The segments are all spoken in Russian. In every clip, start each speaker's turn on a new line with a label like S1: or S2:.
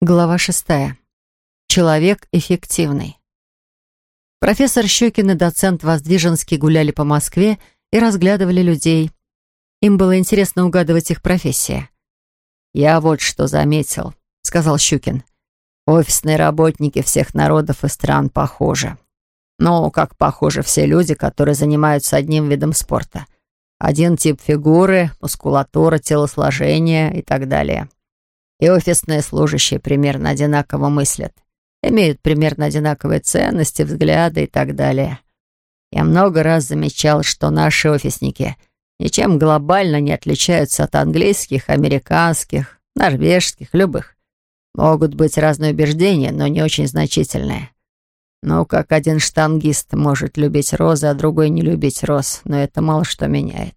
S1: Глава шестая. Человек эффективный. Профессор Щекин и доцент Воздвиженский гуляли по Москве и разглядывали людей. Им было интересно угадывать их профессия.
S2: «Я вот что заметил», — сказал Щукин. «Офисные работники всех народов и стран похожи. Ну, как похожи все люди, которые занимаются одним видом спорта. Один тип фигуры, мускулатура, телосложение и так далее и офисные служащие примерно одинаково мыслят, имеют примерно одинаковые ценности, взгляды и так далее. Я много раз замечал, что наши офисники ничем глобально не отличаются от английских, американских, норвежских, любых. Могут быть разные убеждения, но не очень значительные. Ну, как один штангист может любить розы, а другой не любить роз, но это мало что меняет.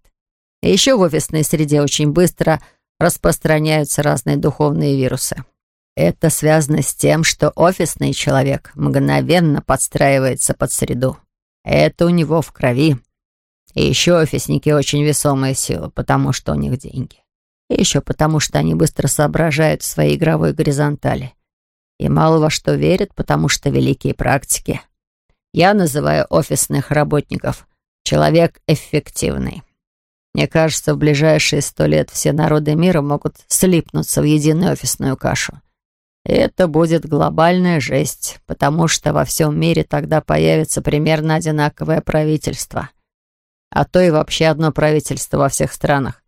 S2: И еще в офисной среде очень быстро распространяются разные духовные вирусы. Это связано с тем, что офисный человек мгновенно подстраивается под среду. Это у него в крови. И еще офисники очень весомая сила, потому что у них деньги. И еще потому, что они быстро соображают в своей игровой горизонтали. И мало во что верят, потому что великие практики. Я называю офисных работников «человек эффективный». Мне кажется, в ближайшие сто лет все народы мира могут слипнуться в единую офисную кашу. И это будет глобальная жесть, потому что во всем мире тогда появится примерно одинаковое правительство. А то и вообще одно правительство во всех странах,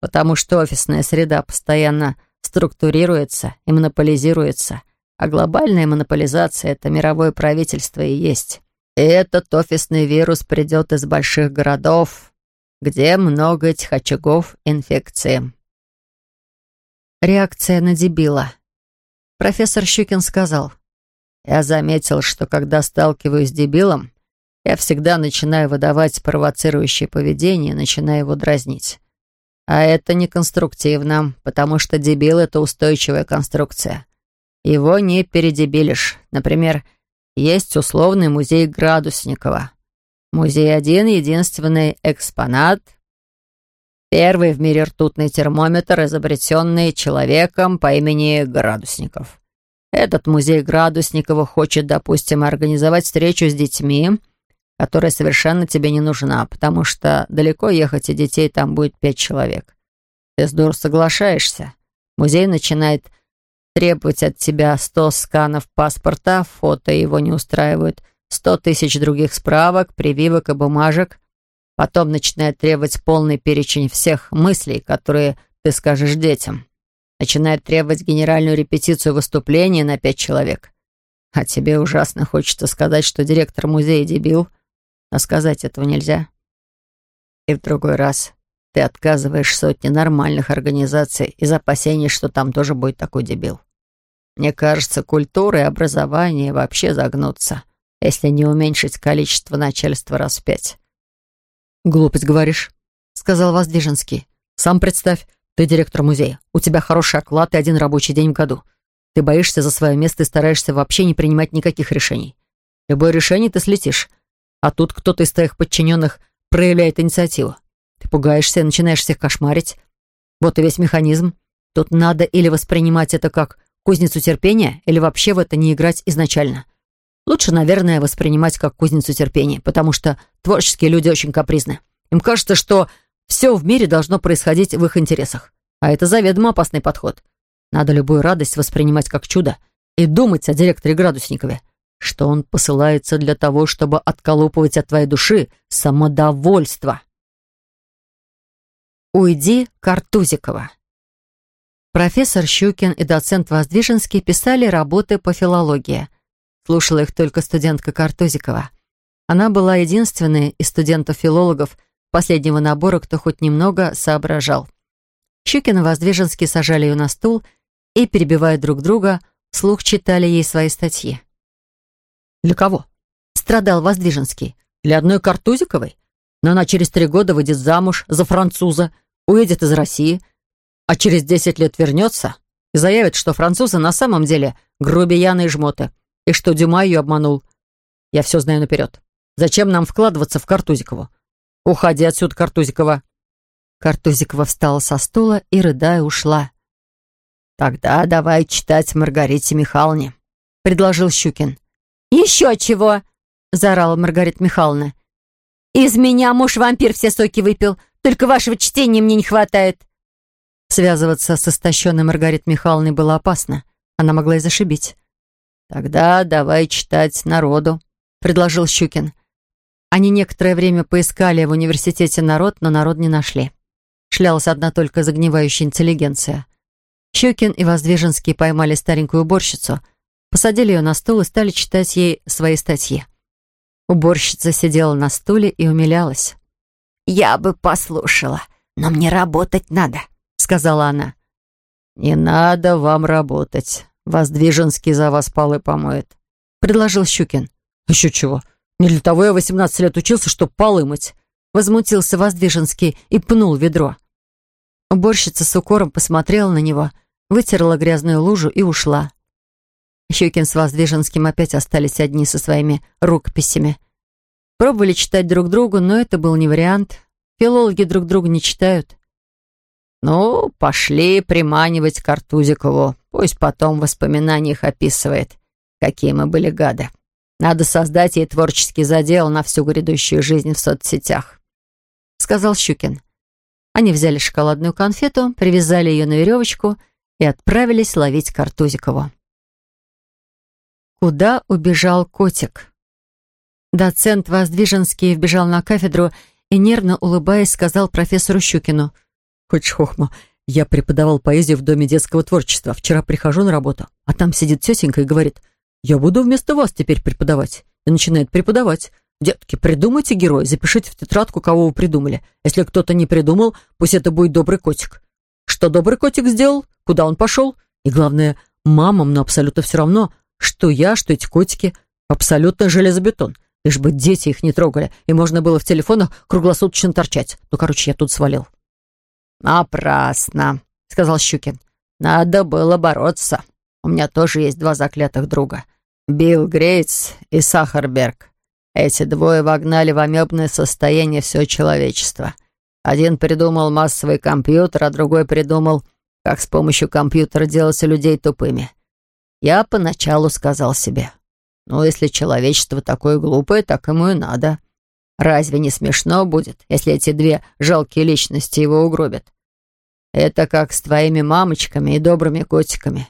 S2: потому что офисная среда постоянно структурируется и монополизируется, а глобальная монополизация — это мировое правительство и есть. И этот офисный вирус придет из больших городов, где много этих очагов инфекции.
S1: Реакция на дебила. Профессор Щукин сказал,
S2: «Я заметил, что когда сталкиваюсь с дебилом, я всегда начинаю выдавать провоцирующее поведение, начинаю его дразнить. А это не конструктивно, потому что дебил — это устойчивая конструкция. Его не передебилишь. Например, есть условный музей Градусникова. Музей один, единственный экспонат. Первый в мире ртутный термометр, изобретенный человеком по имени Градусников. Этот музей Градусникова хочет, допустим, организовать встречу с детьми, которая совершенно тебе не нужна, потому что далеко ехать, и детей там будет пять человек. Ты здорово соглашаешься. Музей начинает требовать от тебя сто сканов паспорта, фото его не устраивают, сто тысяч других справок, прививок и бумажек. Потом начинает требовать полный перечень всех мыслей, которые ты скажешь детям. Начинает требовать генеральную репетицию выступления на пять человек. А тебе ужасно хочется сказать, что директор музея дебил, а сказать этого нельзя. И в другой раз ты отказываешь сотни нормальных организаций из опасений, что там тоже будет такой дебил. Мне кажется, культура и образование вообще загнутся если не уменьшить количество начальства раз в пять.
S1: «Глупость говоришь», — сказал Воздвиженский. «Сам представь, ты директор музея, у тебя хороший оклад и один рабочий день в году. Ты боишься за свое место и стараешься вообще не принимать никаких решений. Любое решение ты слетишь, а тут кто-то из твоих подчиненных проявляет инициативу. Ты пугаешься и начинаешь всех кошмарить. Вот и весь механизм. Тут надо или воспринимать это как кузницу терпения, или вообще в это не играть изначально. Лучше, наверное, воспринимать как кузницу терпения, потому что творческие люди очень капризны. Им кажется, что все в мире должно происходить в их интересах. А это заведомо опасный подход. Надо любую радость воспринимать как чудо и думать о директоре Градусникове, что он посылается для того, чтобы отколупывать от твоей души самодовольство. «Уйди, Картузикова». Профессор Щукин и доцент Воздвиженский писали работы по филологии – Слушала их только студентка Картузикова. Она была единственной из студентов-филологов последнего набора, кто хоть немного соображал. Щукин и Воздвиженский сажали ее на стул и, перебивая друг друга, вслух читали ей свои статьи. «Для кого?» — страдал Воздвиженский. «Для одной Картузиковой? Но она через три года выйдет замуж за француза, уедет из России, а через десять лет вернется и заявит, что французы на самом деле грубияны и жмоты, и что Дюма ее обманул. Я все знаю наперед. Зачем нам вкладываться в Картузикову? Уходи отсюда, Картузикова. Картузикова встала со стула и, рыдая, ушла.
S2: «Тогда давай читать Маргарите Михайловне», — предложил Щукин.
S1: «Еще чего!» — заорала Маргарита Михайловна. «Из меня муж-вампир все соки выпил, только вашего чтения мне не хватает». Связываться с истощенной Маргаритой Михайловной было опасно. Она могла и зашибить.
S2: «Тогда давай читать народу», — предложил Щукин.
S1: Они некоторое время поискали в университете народ, но народ не нашли. Шлялась одна только загнивающая интеллигенция. Щукин и Воздвиженский поймали старенькую уборщицу, посадили ее на стул и стали читать ей свои статьи. Уборщица сидела на стуле и умилялась.
S2: «Я бы послушала, но мне работать надо», — сказала она. «Не надо вам работать. Воздвиженский за вас полы помоет», — предложил Щукин.
S1: «Еще чего? Не для того я восемнадцать лет учился, чтобы полы мыть», — возмутился Воздвиженский и пнул ведро. Уборщица с укором посмотрела на него, вытерла грязную лужу и ушла. Щукин с Воздвиженским опять остались одни со своими рукописями. Пробовали читать друг другу, но это был не вариант. Филологи друг друга не читают.
S2: «Ну, пошли приманивать Картузикову. Пусть потом в воспоминаниях описывает, какие мы были гады. Надо создать ей творческий задел на всю грядущую жизнь в соцсетях», —
S1: сказал Щукин. Они взяли шоколадную конфету, привязали ее на веревочку и отправились ловить Картузикову. Куда убежал котик? Доцент Воздвиженский вбежал на кафедру и, нервно улыбаясь, сказал профессору Щукину.
S3: «Хочешь хохма? Я преподавал поэзию в Доме детского творчества. Вчера прихожу на работу, а там сидит тетенька и говорит, «Я буду вместо вас теперь преподавать». И начинает преподавать. Детки, придумайте героя, запишите в тетрадку, кого вы придумали. Если кто-то не придумал, пусть это будет добрый котик. Что добрый котик сделал? Куда он пошел? И главное, мамам, но абсолютно все равно, что я, что эти котики. Абсолютно железобетон. Лишь бы дети их не трогали, и можно было в телефонах круглосуточно торчать. Ну, короче, я тут свалил.
S2: «Напрасно», — сказал Щукин. «Надо было бороться. У меня тоже есть два заклятых друга. Билл Грейтс и Сахарберг. Эти двое вогнали в амебное состояние все человечество. Один придумал массовый компьютер, а другой придумал, как с помощью компьютера делать людей тупыми. Я поначалу сказал себе, ну, если человечество такое глупое, так ему и надо. Разве не смешно будет, если эти две жалкие личности его угробят? Это как с твоими мамочками и добрыми котиками.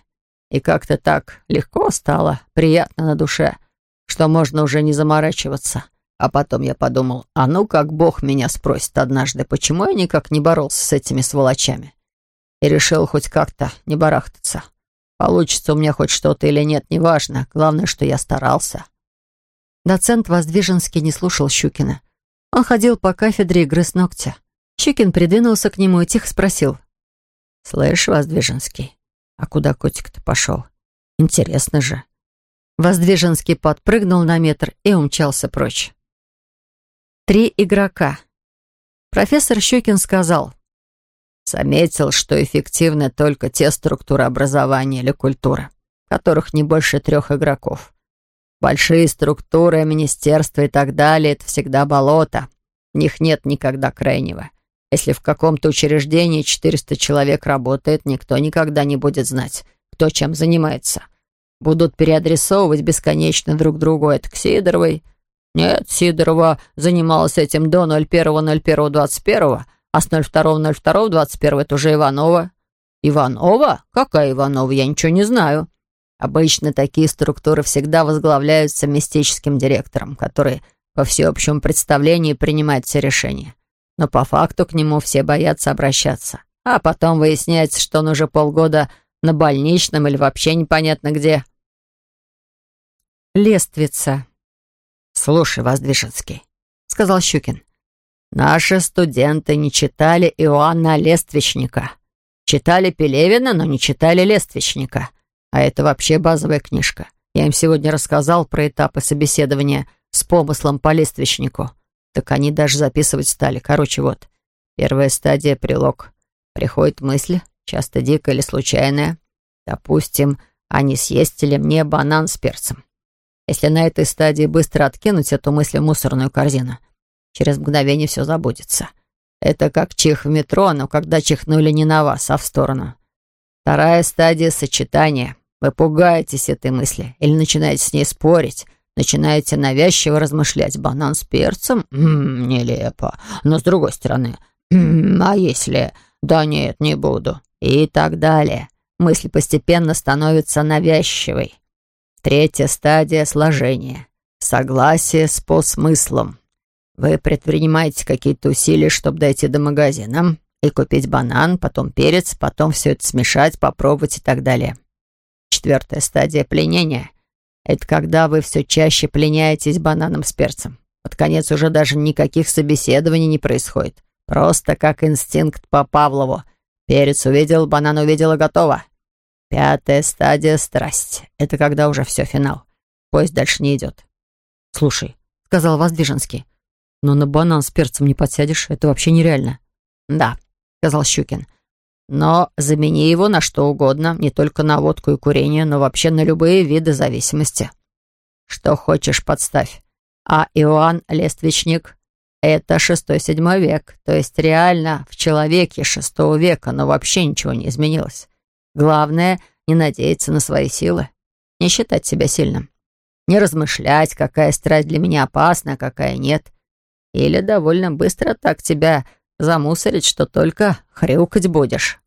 S2: И как-то так легко стало, приятно на душе что можно уже не заморачиваться. А потом я подумал, а ну как Бог меня спросит однажды, почему я никак не боролся с этими сволочами. И решил хоть как-то не барахтаться. Получится у меня хоть что-то или нет, неважно. Главное, что я старался.
S1: Доцент Воздвиженский не слушал Щукина. Он ходил по кафедре и грыз ногтя. Щукин придвинулся к нему и тихо спросил.
S2: «Слышь, Воздвиженский, а куда котик-то пошел? Интересно же».
S1: Воздвиженский подпрыгнул на метр и умчался прочь. Три игрока. Профессор Щукин сказал.
S2: Заметил, что эффективны только те структуры образования или культуры, которых не больше трех игроков. Большие структуры, министерства и так далее — это всегда болото. В них нет никогда крайнего. Если в каком-то учреждении 400 человек работает, никто никогда не будет знать, кто чем занимается будут переадресовывать бесконечно друг другу. Это к Сидоровой. Нет, Сидорова занималась этим до 01.01.21, а с 02.02.21 это уже Иванова. Иванова? Какая Иванова? Я ничего не знаю. Обычно такие структуры всегда возглавляются мистическим директором, который по всеобщему представлению принимает все решения. Но по факту к нему все боятся обращаться. А потом выясняется, что он уже полгода на больничном или вообще непонятно где.
S1: Лествица.
S2: «Слушай, Воздвиженский», — сказал Щукин, «наши студенты не читали Иоанна Лествичника. Читали Пелевина, но не читали Лествичника. А это вообще базовая книжка. Я им сегодня рассказал про этапы собеседования с помыслом по Лествичнику. Так они даже записывать стали. Короче, вот. Первая стадия — прилог. Приходит мысль, часто дикая или случайная. Допустим, а не съесть ли мне банан с перцем? Если на этой стадии быстро откинуть эту мысль в мусорную корзину, через мгновение все забудется. Это как чих в метро, но когда чихнули не на вас, а в сторону. Вторая стадия сочетания. Вы пугаетесь этой мысли или начинаете с ней спорить, начинаете навязчиво размышлять. Банан с перцем? М -м, нелепо. Но с другой стороны, м -м, а если... Да нет, не буду. И так далее. Мысль постепенно становится навязчивой. Третья стадия сложения. Согласие с посмыслом. Вы предпринимаете какие-то усилия, чтобы дойти до магазина и купить банан, потом перец, потом все это смешать, попробовать и так далее. Четвертая стадия пленения — это когда вы все чаще пленяетесь бананом с перцем. Под конец уже даже никаких собеседований не происходит. Просто как инстинкт по Павлову. Перец увидел, банан увидел и готово. Пятая стадия — страсть. Это когда уже все, финал. Поезд дальше не идет.
S1: «Слушай», — сказал Воздвиженский, «но на банан с перцем не подсядешь. Это вообще нереально».
S2: «Да», — сказал Щукин. «Но замени его на что угодно, не только на водку и курение, но вообще на любые виды зависимости. Что хочешь, подставь. А Иоанн Лествичник — это шестой-седьмой век, то есть реально в человеке шестого века, но вообще ничего не изменилось. Главное — не надеяться на свои силы, не считать себя сильным, не размышлять, какая страсть для меня опасна, а какая нет. Или довольно быстро так тебя замусорить, что только хрюкать будешь.